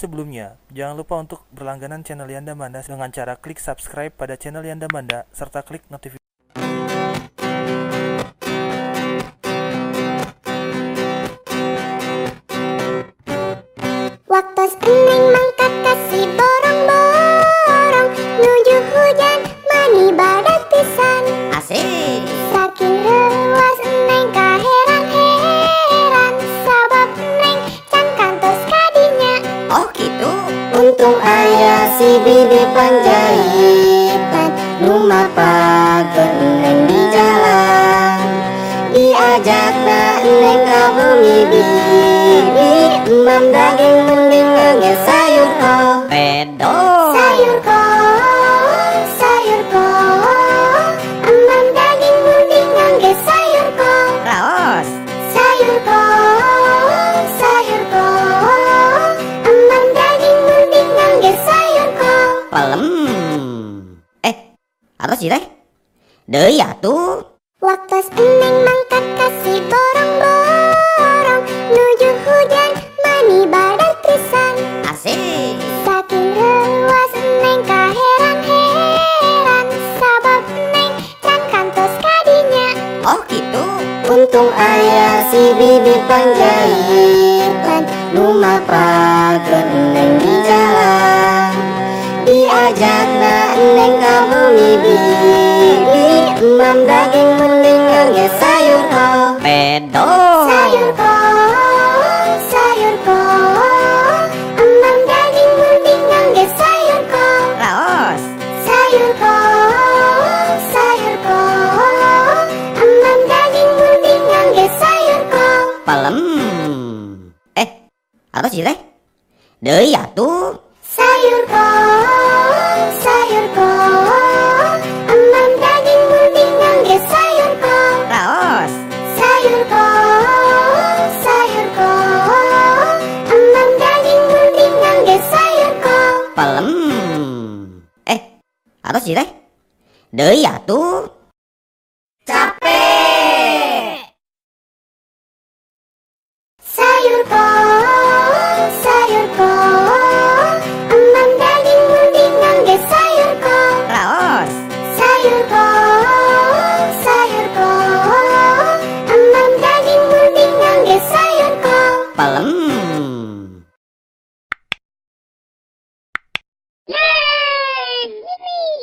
Sebelumnya, jangan lupa untuk berlangganan channel Yanda Manda dengan cara klik subscribe pada channel Yanda Manda serta klik notifikasi Waktu mangkat ayah si bibi panjaitan Rumah pagen neng di jalan Diajak na neng ka bumi bibi Emam daging mending nge sayur kok Pedo. Apa sih teh? Deui atuh. Waktu eneng mangkat kasih borong-borong Nuju hujan mani badat pisan Asik. Saking luas eneng kaheran-heran Sabab eneng can kantos kadinya Oh gitu. Untung ayah si bibi panjaitan Rumah pagen Diajak na neng ka bumi bibi Emam daging mending nge sayur kok Pedo. Sayur kok, sayur kok Emam daging mending nge sayur kok Raos. Sayur kok, sayur kok Emam daging mending nge sayur kok Pelem. Eh, apa sih teh? Deui atuh. Sayur kok, kok Pelem. Eh, apa sih teh? Deui atuh.